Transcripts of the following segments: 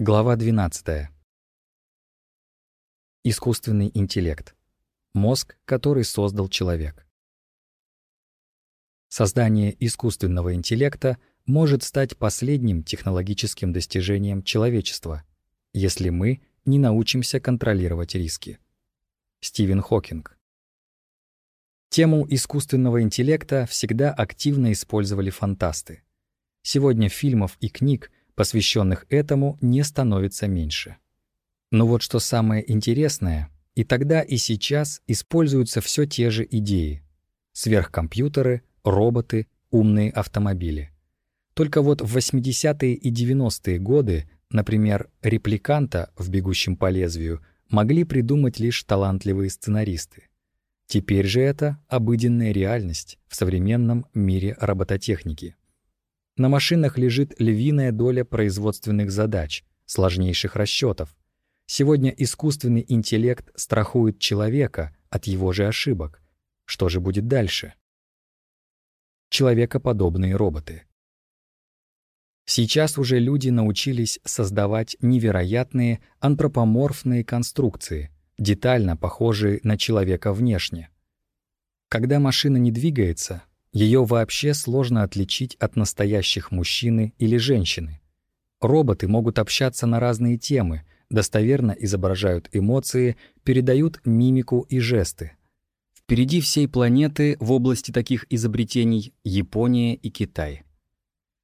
Глава 12. Искусственный интеллект. Мозг, который создал человек. Создание искусственного интеллекта может стать последним технологическим достижением человечества, если мы не научимся контролировать риски. Стивен Хокинг. Тему искусственного интеллекта всегда активно использовали фантасты. Сегодня фильмов и книг, посвященных этому, не становится меньше. Но вот что самое интересное, и тогда, и сейчас используются все те же идеи. Сверхкомпьютеры, роботы, умные автомобили. Только вот в 80-е и 90-е годы, например, репликанта в «Бегущем по лезвию» могли придумать лишь талантливые сценаристы. Теперь же это обыденная реальность в современном мире робототехники. На машинах лежит львиная доля производственных задач, сложнейших расчетов. Сегодня искусственный интеллект страхует человека от его же ошибок. Что же будет дальше? Человекоподобные роботы. Сейчас уже люди научились создавать невероятные антропоморфные конструкции, детально похожие на человека внешне. Когда машина не двигается, ее вообще сложно отличить от настоящих мужчины или женщины. Роботы могут общаться на разные темы, достоверно изображают эмоции, передают мимику и жесты. Впереди всей планеты в области таких изобретений Япония и Китай.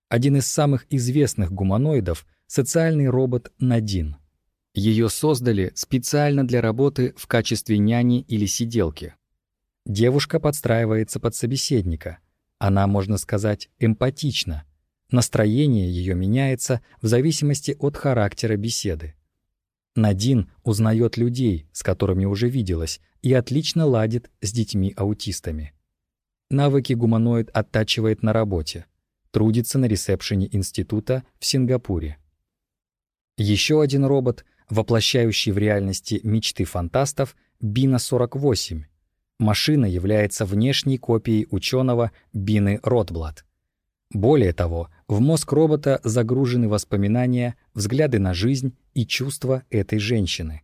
Один из самых известных гуманоидов — социальный робот Надин. Ее создали специально для работы в качестве няни или сиделки. Девушка подстраивается под собеседника. Она, можно сказать, эмпатична. Настроение ее меняется в зависимости от характера беседы. Надин узнает людей, с которыми уже виделась, и отлично ладит с детьми-аутистами. Навыки гуманоид оттачивает на работе. Трудится на ресепшене института в Сингапуре. Еще один робот, воплощающий в реальности мечты фантастов, Бина-48, Машина является внешней копией ученого Бины Ротблат. Более того, в мозг робота загружены воспоминания, взгляды на жизнь и чувства этой женщины.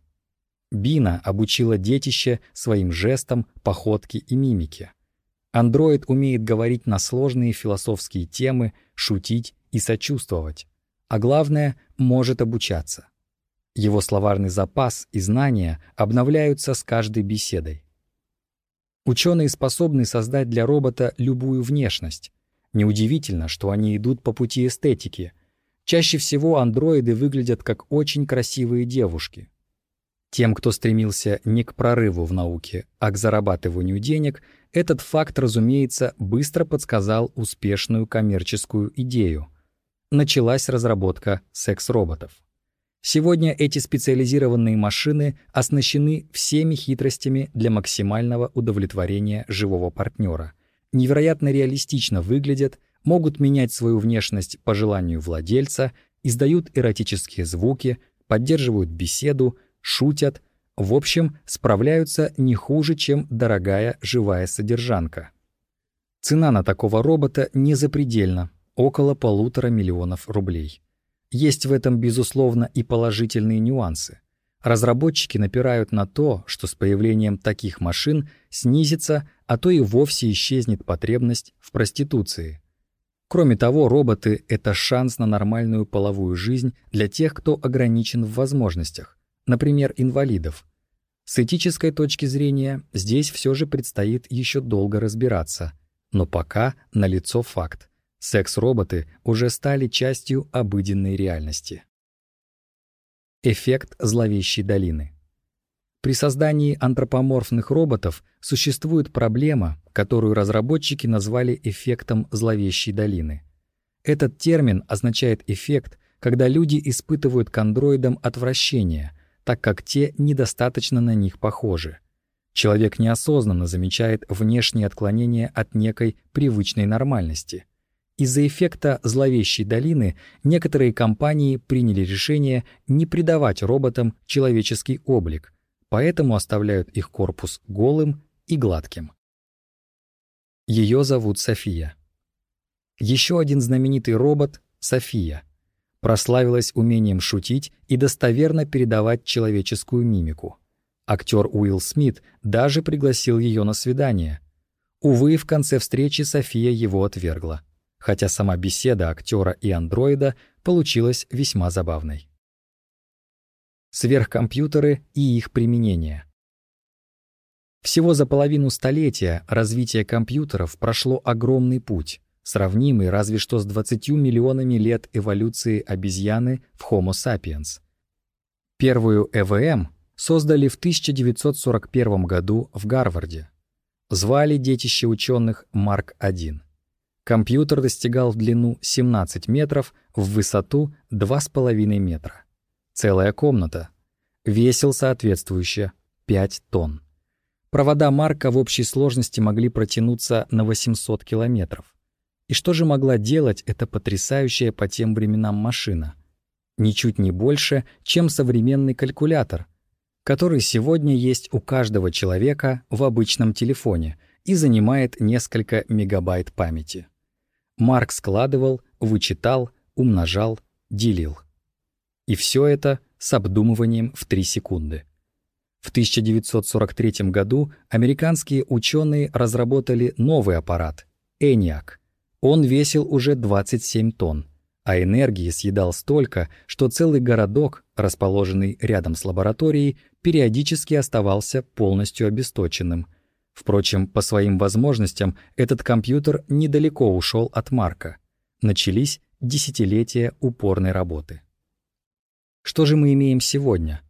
Бина обучила детище своим жестам, походке и мимике. Андроид умеет говорить на сложные философские темы, шутить и сочувствовать. А главное, может обучаться. Его словарный запас и знания обновляются с каждой беседой. Ученые способны создать для робота любую внешность. Неудивительно, что они идут по пути эстетики. Чаще всего андроиды выглядят как очень красивые девушки. Тем, кто стремился не к прорыву в науке, а к зарабатыванию денег, этот факт, разумеется, быстро подсказал успешную коммерческую идею. Началась разработка секс-роботов. Сегодня эти специализированные машины оснащены всеми хитростями для максимального удовлетворения живого партнера. Невероятно реалистично выглядят, могут менять свою внешность по желанию владельца, издают эротические звуки, поддерживают беседу, шутят, в общем, справляются не хуже, чем дорогая живая содержанка. Цена на такого робота не запредельна, около полутора миллионов рублей. Есть в этом, безусловно, и положительные нюансы. Разработчики напирают на то, что с появлением таких машин снизится, а то и вовсе исчезнет потребность в проституции. Кроме того, роботы — это шанс на нормальную половую жизнь для тех, кто ограничен в возможностях, например, инвалидов. С этической точки зрения здесь все же предстоит еще долго разбираться, но пока налицо факт. Секс-роботы уже стали частью обыденной реальности. Эффект зловещей долины. При создании антропоморфных роботов существует проблема, которую разработчики назвали эффектом зловещей долины. Этот термин означает эффект, когда люди испытывают к андроидам отвращение, так как те недостаточно на них похожи. Человек неосознанно замечает внешние отклонения от некой привычной нормальности – из-за эффекта зловещей долины некоторые компании приняли решение не придавать роботам человеческий облик, поэтому оставляют их корпус голым и гладким. Ее зовут София. Еще один знаменитый робот — София. прославилась умением шутить и достоверно передавать человеческую мимику. Актер Уилл Смит даже пригласил ее на свидание. Увы, в конце встречи София его отвергла, хотя сама беседа актера и андроида получилась весьма забавной. Сверхкомпьютеры и их применение. Всего за половину столетия развитие компьютеров прошло огромный путь, сравнимый разве что с 20 миллионами лет эволюции обезьяны в Homo sapiens. Первую ЭВМ создали в 1941 году в Гарварде. Звали детище ученых Марк-1. Компьютер достигал в длину 17 метров, в высоту 2,5 метра. Целая комната. Весил соответствующе 5 тонн. Провода Марка в общей сложности могли протянуться на 800 километров. И что же могла делать эта потрясающая по тем временам машина? Ничуть не больше, чем современный калькулятор, который сегодня есть у каждого человека в обычном телефоне и занимает несколько мегабайт памяти. Марк складывал, вычитал, умножал, делил. И все это с обдумыванием в 3 секунды. В 1943 году американские ученые разработали новый аппарат — ENIAC. Он весил уже 27 тонн, а энергии съедал столько, что целый городок, расположенный рядом с лабораторией, периодически оставался полностью обесточенным. Впрочем, по своим возможностям этот компьютер недалеко ушел от Марка. Начались десятилетия упорной работы. Что же мы имеем сегодня?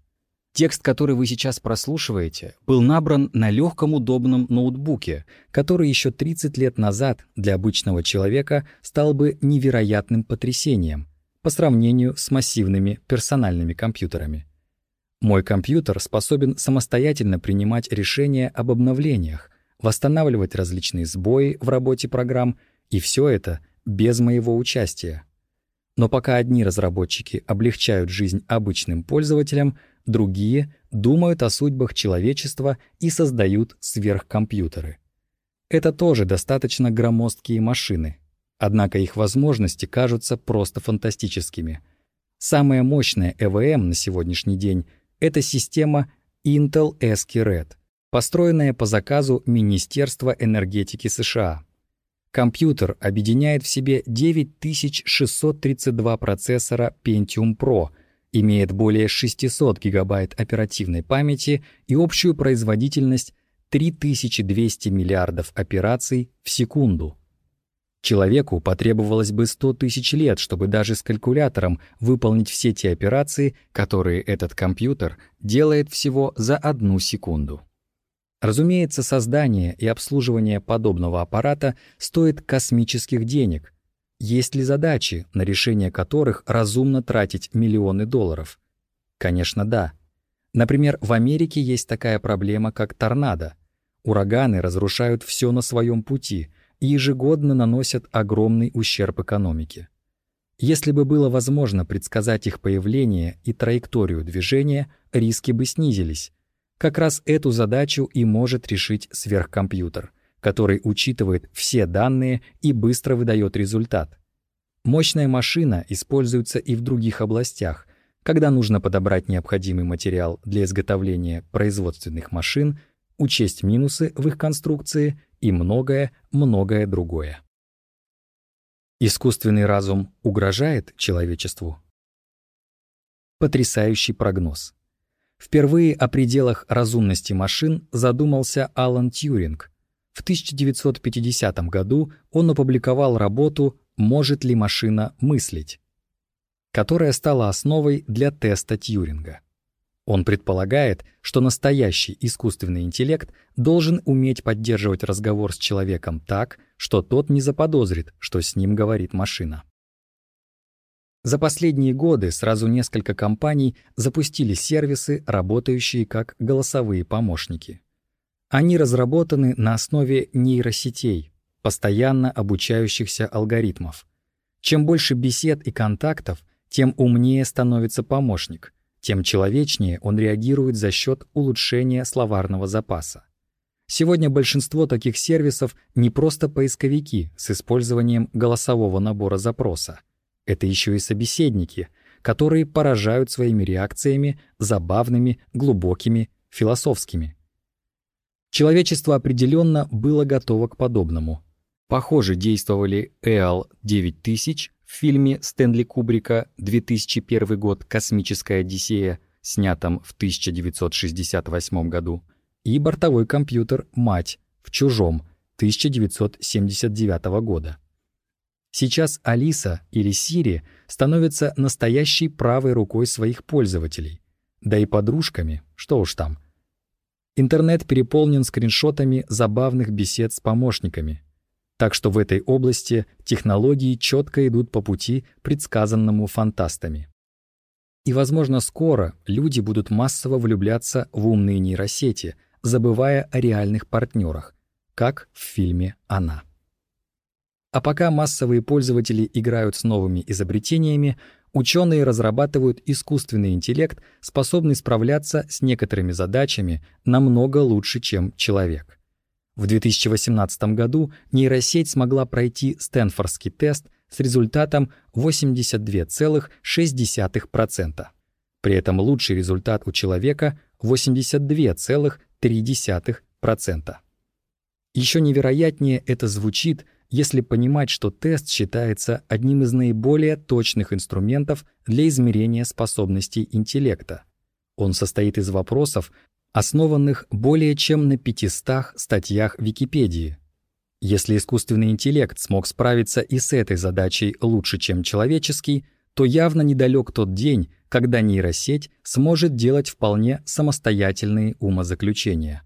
Текст, который вы сейчас прослушиваете, был набран на легком удобном ноутбуке, который еще 30 лет назад для обычного человека стал бы невероятным потрясением по сравнению с массивными персональными компьютерами. Мой компьютер способен самостоятельно принимать решения об обновлениях, восстанавливать различные сбои в работе программ, и все это без моего участия. Но пока одни разработчики облегчают жизнь обычным пользователям, другие думают о судьбах человечества и создают сверхкомпьютеры. Это тоже достаточно громоздкие машины, однако их возможности кажутся просто фантастическими. Самая мощная ЭВМ на сегодняшний день — это система Intel Esky-Red, построенная по заказу Министерства энергетики США. Компьютер объединяет в себе 9632 процессора Pentium Pro, имеет более 600 гигабайт оперативной памяти и общую производительность 3200 миллиардов операций в секунду. Человеку потребовалось бы 100 тысяч лет, чтобы даже с калькулятором выполнить все те операции, которые этот компьютер делает всего за одну секунду. Разумеется, создание и обслуживание подобного аппарата стоит космических денег. Есть ли задачи, на решение которых разумно тратить миллионы долларов? Конечно, да. Например, в Америке есть такая проблема, как торнадо. Ураганы разрушают все на своем пути ежегодно наносят огромный ущерб экономике. Если бы было возможно предсказать их появление и траекторию движения, риски бы снизились, как раз эту задачу и может решить сверхкомпьютер, который учитывает все данные и быстро выдает результат. Мощная машина используется и в других областях, когда нужно подобрать необходимый материал для изготовления производственных машин, учесть минусы в их конструкции и многое-многое другое. Искусственный разум угрожает человечеству? Потрясающий прогноз. Впервые о пределах разумности машин задумался Алан Тьюринг. В 1950 году он опубликовал работу «Может ли машина мыслить?», которая стала основой для теста Тьюринга. Он предполагает, что настоящий искусственный интеллект должен уметь поддерживать разговор с человеком так, что тот не заподозрит, что с ним говорит машина. За последние годы сразу несколько компаний запустили сервисы, работающие как голосовые помощники. Они разработаны на основе нейросетей, постоянно обучающихся алгоритмов. Чем больше бесед и контактов, тем умнее становится помощник, тем человечнее он реагирует за счет улучшения словарного запаса. Сегодня большинство таких сервисов не просто поисковики с использованием голосового набора запроса — Это еще и собеседники, которые поражают своими реакциями, забавными, глубокими, философскими. Человечество определенно было готово к подобному. Похоже действовали EAL 9000 в фильме Стэнли Кубрика 2001 год «Космическая Одиссея», снятом в 1968 году, и бортовой компьютер «Мать» в «Чужом» 1979 года. Сейчас Алиса или Сири становятся настоящей правой рукой своих пользователей, да и подружками, что уж там. Интернет переполнен скриншотами забавных бесед с помощниками, так что в этой области технологии четко идут по пути, предсказанному фантастами. И, возможно, скоро люди будут массово влюбляться в умные нейросети, забывая о реальных партнерах, как в фильме «Она». А пока массовые пользователи играют с новыми изобретениями, ученые разрабатывают искусственный интеллект, способный справляться с некоторыми задачами намного лучше, чем человек. В 2018 году нейросеть смогла пройти Стэнфордский тест с результатом 82,6%. При этом лучший результат у человека 82,3%. Еще невероятнее это звучит, если понимать, что тест считается одним из наиболее точных инструментов для измерения способностей интеллекта. Он состоит из вопросов, основанных более чем на 500 статьях Википедии. Если искусственный интеллект смог справиться и с этой задачей лучше, чем человеческий, то явно недалек тот день, когда нейросеть сможет делать вполне самостоятельные умозаключения.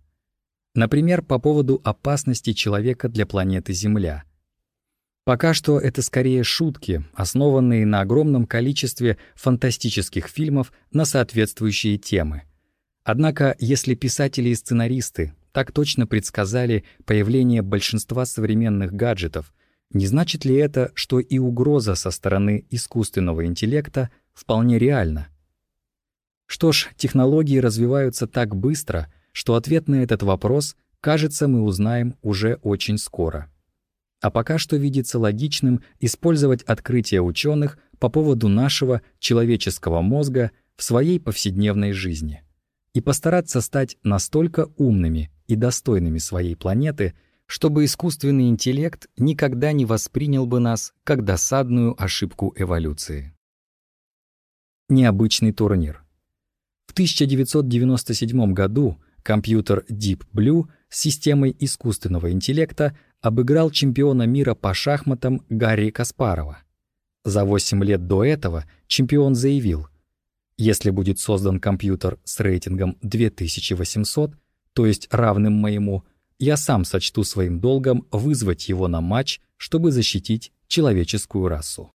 Например, по поводу опасности человека для планеты Земля. Пока что это скорее шутки, основанные на огромном количестве фантастических фильмов на соответствующие темы — Однако, если писатели и сценаристы так точно предсказали появление большинства современных гаджетов, не значит ли это, что и угроза со стороны искусственного интеллекта вполне реальна? Что ж, технологии развиваются так быстро, что ответ на этот вопрос, кажется, мы узнаем уже очень скоро. А пока что видится логичным использовать открытия ученых по поводу нашего человеческого мозга в своей повседневной жизни и постараться стать настолько умными и достойными своей планеты, чтобы искусственный интеллект никогда не воспринял бы нас как досадную ошибку эволюции. Необычный турнир. В 1997 году компьютер Deep Blue с системой искусственного интеллекта обыграл чемпиона мира по шахматам Гарри Каспарова. За 8 лет до этого чемпион заявил – если будет создан компьютер с рейтингом 2800, то есть равным моему, я сам сочту своим долгом вызвать его на матч, чтобы защитить человеческую расу.